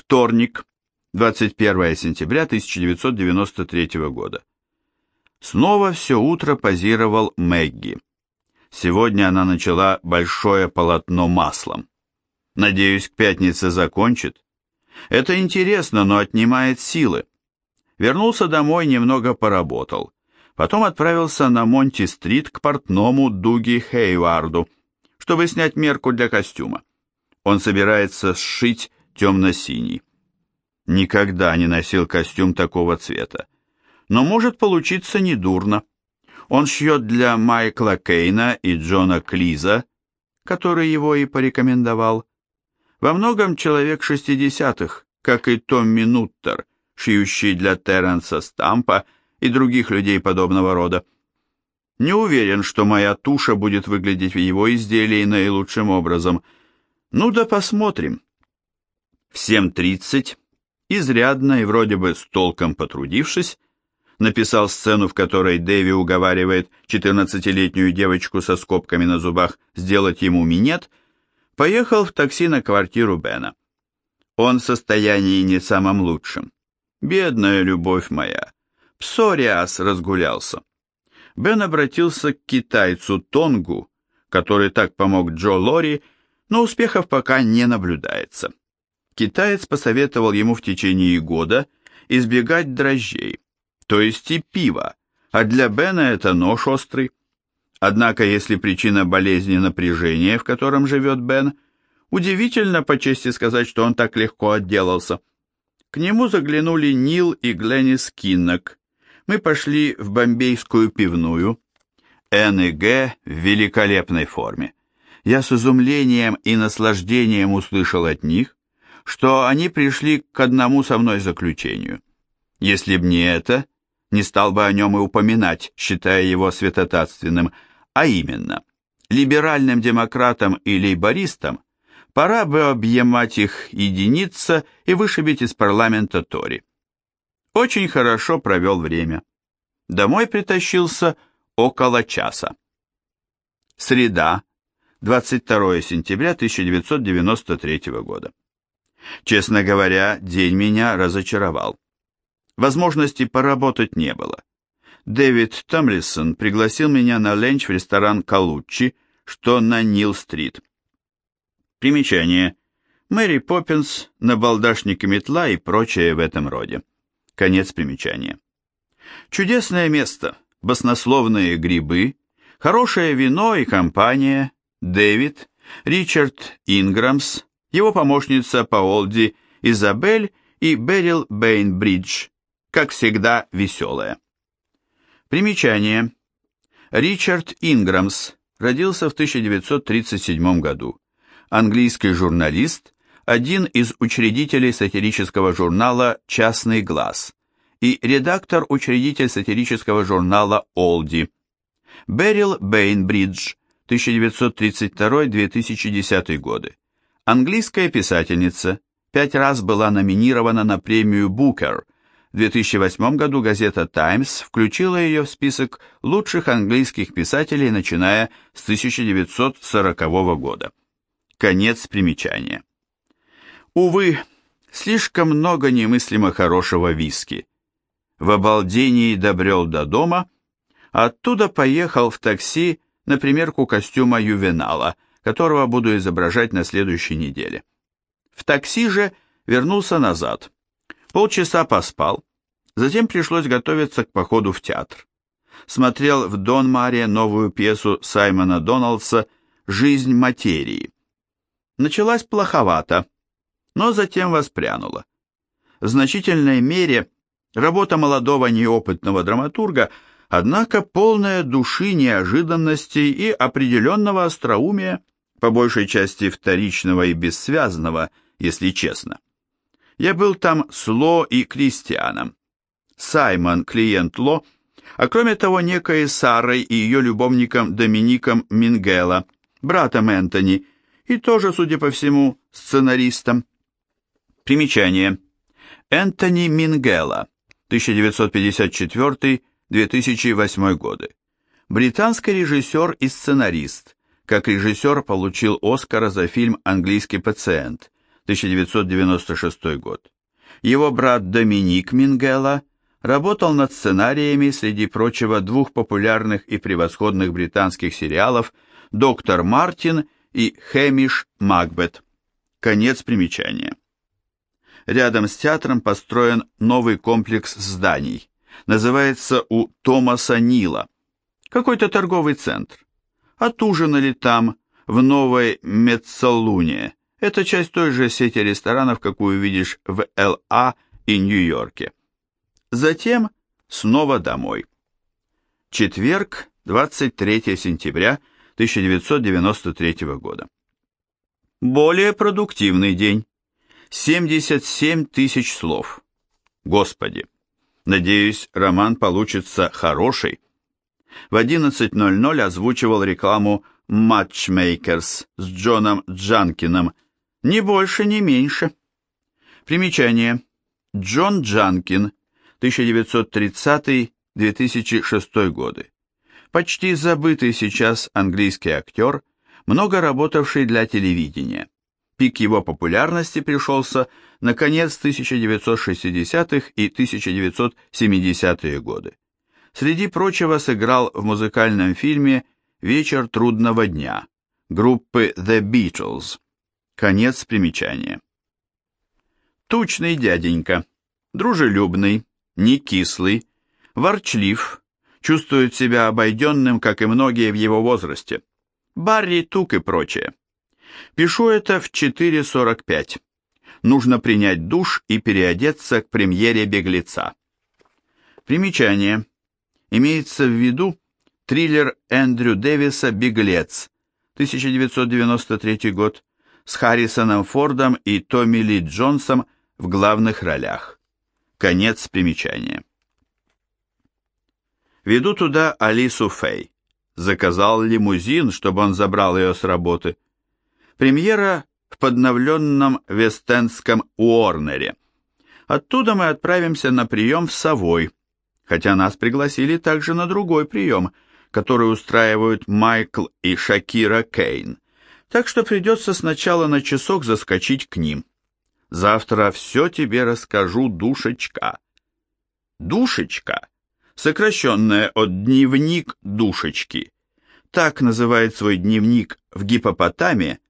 Вторник, 21 сентября 1993 года. Снова все утро позировал Мэгги. Сегодня она начала большое полотно маслом. Надеюсь, к пятнице закончит. Это интересно, но отнимает силы. Вернулся домой, немного поработал. Потом отправился на Монти-стрит к портному Дуги Хейварду, чтобы снять мерку для костюма. Он собирается сшить темно-синий. Никогда не носил костюм такого цвета. Но может получиться недурно. Он шьет для Майкла Кейна и Джона Клиза, который его и порекомендовал. Во многом человек шестидесятых, как и Томми Нуттер, шьющий для Терренса Стампа и других людей подобного рода. Не уверен, что моя туша будет выглядеть в его изделии наилучшим образом. Ну да посмотрим. В 7.30, изрядно и вроде бы с толком потрудившись, написал сцену, в которой Дэви уговаривает 14-летнюю девочку со скобками на зубах сделать ему минет, поехал в такси на квартиру Бена. Он в состоянии не самом лучшем. Бедная любовь моя. Псориас разгулялся. Бен обратился к китайцу Тонгу, который так помог Джо Лори, но успехов пока не наблюдается. Китаец посоветовал ему в течение года избегать дрожжей, то есть и пива, а для Бена это нож острый. Однако, если причина болезни напряжение, в котором живет Бен, удивительно, по чести сказать, что он так легко отделался. К нему заглянули Нил и Гленнис Киннок. Мы пошли в бомбейскую пивную. Н и Г в великолепной форме. Я с изумлением и наслаждением услышал от них, что они пришли к одному со мной заключению. Если б не это, не стал бы о нем и упоминать, считая его святотатственным, а именно, либеральным демократам и лейбористам пора бы объемать их единица и вышибить из парламента Тори. Очень хорошо провел время. Домой притащился около часа. Среда, 22 сентября 1993 года. Честно говоря, день меня разочаровал. Возможности поработать не было. Дэвид Томлисон пригласил меня на ленч в ресторан Калуччи, что на Нил-стрит. Примечание. Мэри Поппинс, набалдашник и метла и прочее в этом роде. Конец примечания. Чудесное место, баснословные грибы, хорошее вино и компания, Дэвид, Ричард Инграмс, его помощница по Олди Изабель и Берил Бейнбридж, как всегда веселая. Примечание. Ричард Инграмс родился в 1937 году. Английский журналист, один из учредителей сатирического журнала «Частный глаз» и редактор-учредитель сатирического журнала «Олди». Берил Бейнбридж, 1932-2010 годы Английская писательница, пять раз была номинирована на премию Букер. В 2008 году газета «Таймс» включила ее в список лучших английских писателей, начиная с 1940 года. Конец примечания. Увы, слишком много немыслимо хорошего виски. В обалдении добрел до дома, оттуда поехал в такси на примерку костюма Ювенала – которого буду изображать на следующей неделе. В такси же вернулся назад. Полчаса поспал, затем пришлось готовиться к походу в театр. Смотрел в Дон-Маре новую пьесу Саймона Доналдса «Жизнь материи». Началась плоховато, но затем воспрянула. В значительной мере работа молодого неопытного драматурга, однако полная души, неожиданностей и определенного остроумия, по большей части вторичного и бессвязного, если честно. Я был там с Ло и Кристианом. Саймон, клиент Ло, а кроме того некой Сарой и ее любовником Домиником Мингела, братом Энтони, и тоже, судя по всему, сценаристом. Примечание. Энтони Мингела, 1954-2008 годы. Британский режиссер и сценарист, как режиссер получил Оскара за фильм «Английский пациент», 1996 год. Его брат Доминик Мингела работал над сценариями, среди прочего, двух популярных и превосходных британских сериалов «Доктор Мартин» и «Хэмиш Макбет». Конец примечания. Рядом с театром построен новый комплекс зданий. Называется у Томаса Нила. Какой-то торговый центр. Отужинали там, в новой Метсалуне. Это часть той же сети ресторанов, какую видишь в Л.А. и Нью-Йорке. Затем снова домой. Четверг, 23 сентября 1993 года. Более продуктивный день. 77 тысяч слов. Господи, надеюсь, роман получится хороший. В 11.00 озвучивал рекламу Matchmakers с Джоном Джанкином. Ни больше, ни меньше. Примечание. Джон Джанкин, 1930-2006 годы. Почти забытый сейчас английский актер, много работавший для телевидения. Пик его популярности пришелся на конец 1960-х и 1970-е годы. Среди прочего сыграл в музыкальном фильме «Вечер трудного дня» группы The Beatles. Конец примечания. Тучный дяденька, дружелюбный, не кислый, ворчлив, чувствует себя обойденным, как и многие в его возрасте. Барри Тук и прочее. Пишу это в 4.45. Нужно принять душ и переодеться к премьере «Беглеца». Примечание. Имеется в виду триллер Эндрю Дэвиса «Беглец» 1993 год с Харрисоном Фордом и Томми Ли Джонсом в главных ролях. Конец примечания. Веду туда Алису Фэй. Заказал лимузин, чтобы он забрал ее с работы. Премьера в подновленном Вестенском Уорнере. Оттуда мы отправимся на прием в Совой, хотя нас пригласили также на другой прием, который устраивают Майкл и Шакира Кейн, так что придется сначала на часок заскочить к ним. Завтра все тебе расскажу, душечка. Душечка, сокращенная от дневник душечки, так называет свой дневник в гипопотаме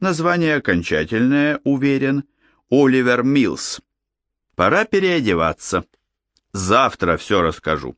Название окончательное, уверен, Оливер Милс. Пора переодеваться. Завтра все расскажу.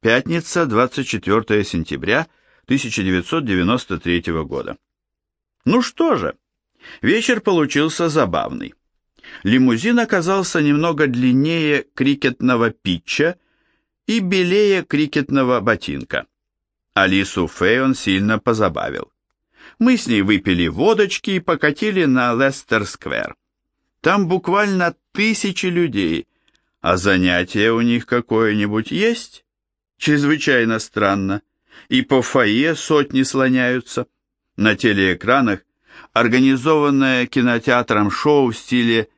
Пятница, 24 сентября 1993 года. Ну что же, вечер получился забавный. Лимузин оказался немного длиннее крикетного питча и белее крикетного ботинка. Алису Фэй он сильно позабавил. Мы с ней выпили водочки и покатили на Лестер-сквер. Там буквально тысячи людей, а занятие у них какое-нибудь есть? Чрезвычайно странно. И по фойе сотни слоняются. На телеэкранах организованное кинотеатром шоу в стиле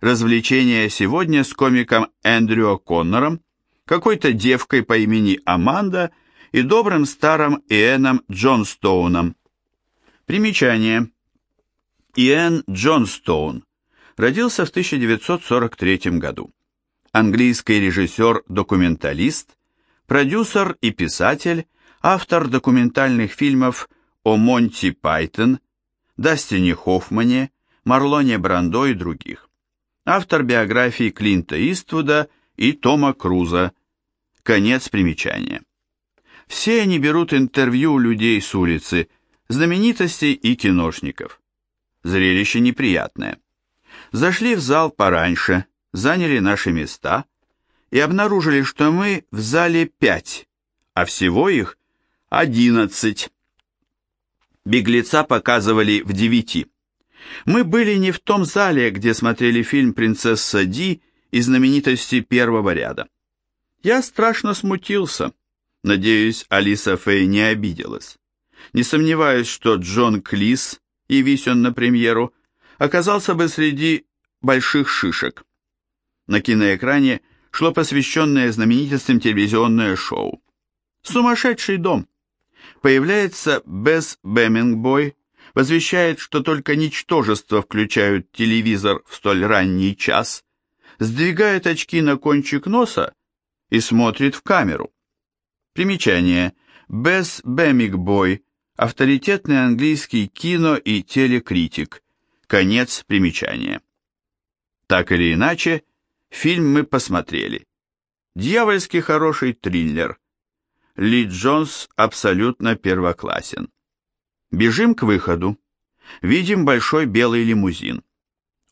«Развлечения сегодня» с комиком Эндрю О'Коннором, какой-то девкой по имени Аманда и добрым старым Иэном Джонстоуном. Примечание. Иэн Джонстоун родился в 1943 году. Английский режиссер-документалист, продюсер и писатель, автор документальных фильмов о Монти Пайтон, Дастине Хоффмане, Марлоне Брандо и других. Автор биографий Клинта Иствуда и Тома Круза. Конец примечания. Все они берут интервью у людей с улицы – знаменитостей и киношников. Зрелище неприятное. Зашли в зал пораньше, заняли наши места и обнаружили, что мы в зале пять, а всего их одиннадцать. Беглеца показывали в девяти. Мы были не в том зале, где смотрели фильм «Принцесса Ди» и знаменитости первого ряда. Я страшно смутился. Надеюсь, Алиса Фэй не обиделась. Не сомневаюсь, что Джон Клис, явись он на премьеру, оказался бы среди больших шишек. На киноэкране шло посвященное знаменитостям телевизионное шоу. «Сумасшедший дом». Появляется Бесс Бемингбой, возвещает, что только ничтожество включают телевизор в столь ранний час, сдвигает очки на кончик носа и смотрит в камеру. Примечание. Бесс Бемикбой, авторитетный английский кино- и телекритик. Конец примечания. Так или иначе, фильм мы посмотрели. Дьявольски хороший триллер. Ли Джонс абсолютно первоклассен. Бежим к выходу. Видим большой белый лимузин.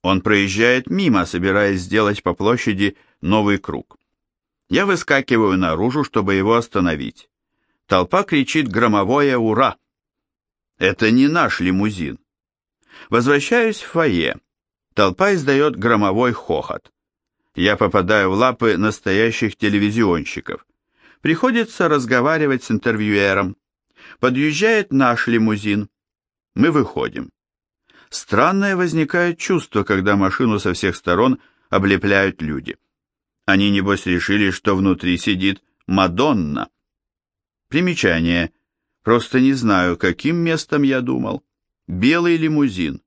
Он проезжает мимо, собираясь сделать по площади новый круг. Я выскакиваю наружу, чтобы его остановить. Толпа кричит громовое «Ура!». Это не наш лимузин. Возвращаюсь в фойе. Толпа издает громовой хохот. Я попадаю в лапы настоящих телевизионщиков. Приходится разговаривать с интервьюером. Подъезжает наш лимузин. Мы выходим. Странное возникает чувство, когда машину со всех сторон облепляют люди. Они, небось, решили, что внутри сидит Мадонна. Примечание. Просто не знаю, каким местом я думал. Белый лимузин.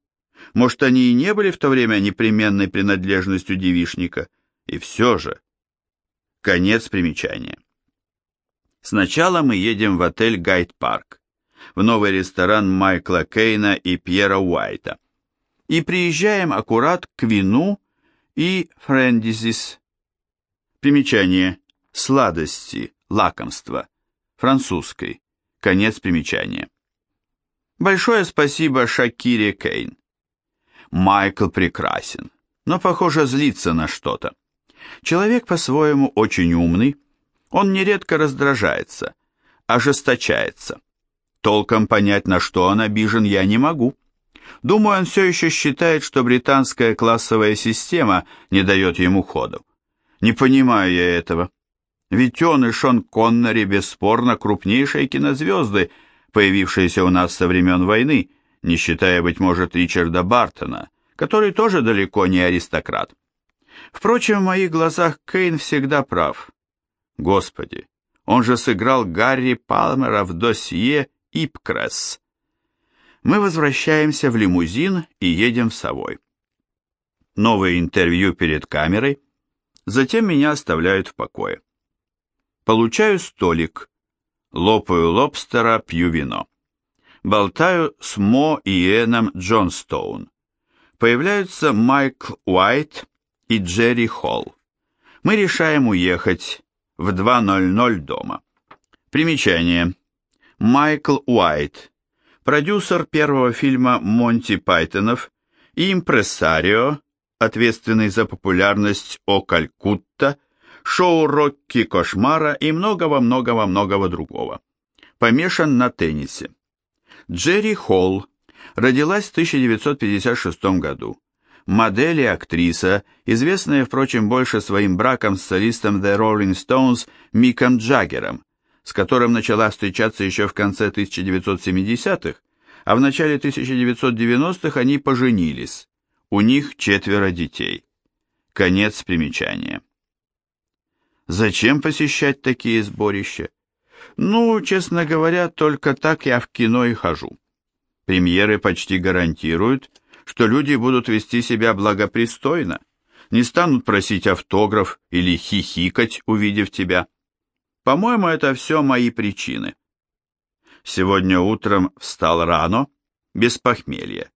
Может, они и не были в то время непременной принадлежностью девишника. И все же. Конец примечания. Сначала мы едем в отель Гайд-парк, в новый ресторан Майкла Кейна и Пьера Уайта, и приезжаем аккурат к вину и френдизис. Примечание. Сладости, лакомство. Французской. Конец примечания. Большое спасибо Шакире Кейн. Майкл прекрасен, но, похоже, злится на что-то. Человек по-своему очень умный, он нередко раздражается, ожесточается. Толком понять, на что он обижен, я не могу. Думаю, он все еще считает, что британская классовая система не дает ему ходу. Не понимаю я этого. Ведь он и Шон Коннери бесспорно крупнейшие кинозвезды, появившиеся у нас со времен войны, не считая, быть может, Ричарда Бартона, который тоже далеко не аристократ. Впрочем, в моих глазах Кейн всегда прав. Господи, он же сыграл Гарри Палмера в досье Ипкресс. Мы возвращаемся в лимузин и едем в Совой. Новое интервью перед камерой, затем меня оставляют в покое. Получаю столик, лопаю лобстера, пью вино. Болтаю с Мо и Эном Джонстоун. Появляются Майкл Уайт и Джерри Холл. Мы решаем уехать, в 2.00 дома. Примечание. Майкл Уайт, продюсер первого фильма Монти Пайтонов и импрессарио, ответственный за популярность «О Калькутта», шоу «Рокки Кошмара» и многого-многого-многого другого. Помешан на теннисе. Джерри Холл родилась в 1956 году модель и актриса, известная, впрочем, больше своим браком с солистом The Rolling Stones Миком Джаггером, с которым начала встречаться еще в конце 1970-х, а в начале 1990-х они поженились. У них четверо детей. Конец примечания. Зачем посещать такие сборища? Ну, честно говоря, только так я в кино и хожу. Премьеры почти гарантируют, что люди будут вести себя благопристойно, не станут просить автограф или хихикать, увидев тебя. По-моему, это все мои причины. Сегодня утром встал рано, без похмелья.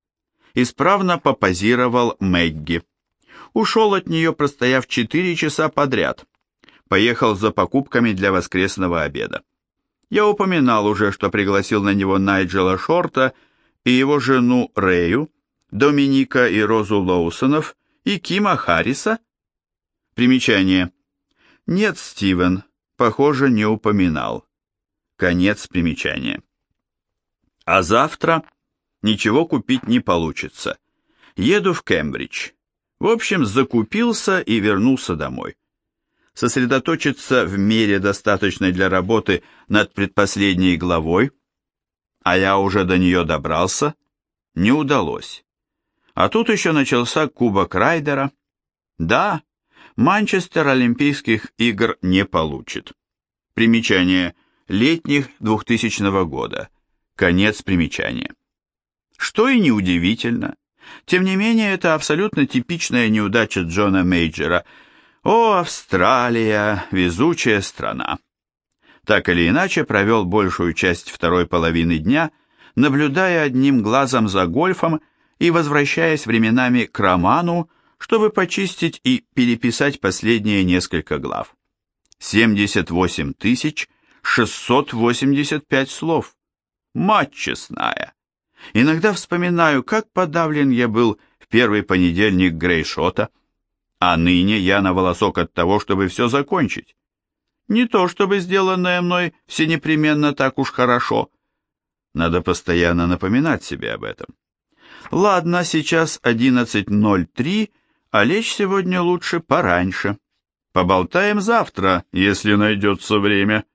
Исправно попозировал Мэгги. Ушел от нее, простояв четыре часа подряд. Поехал за покупками для воскресного обеда. Я упоминал уже, что пригласил на него Найджела Шорта и его жену Рэю, Доминика и Розу Лоусонов и Кима Харриса? Примечание. Нет, Стивен, похоже, не упоминал. Конец примечания. А завтра ничего купить не получится. Еду в Кембридж. В общем, закупился и вернулся домой. Сосредоточиться в мере достаточной для работы над предпоследней главой, а я уже до нее добрался, не удалось. А тут еще начался Кубок Райдера. Да, Манчестер Олимпийских игр не получит. Примечание летних 2000 года. Конец примечания. что и неудивительно. Тем не менее, это абсолютно типичная неудача Джона Мейджера. О, Австралия, везучая страна! Так или иначе, провел большую часть второй половины дня, наблюдая одним глазом за гольфом и возвращаясь временами к роману, чтобы почистить и переписать последние несколько глав. 78 685 слов. Мать честная! Иногда вспоминаю, как подавлен я был в первый понедельник Грейшота, а ныне я на волосок от того, чтобы все закончить. Не то, чтобы сделанное мной все непременно так уж хорошо. Надо постоянно напоминать себе об этом. Ладно, сейчас 11.03, а лечь сегодня лучше пораньше. Поболтаем завтра, если найдется время.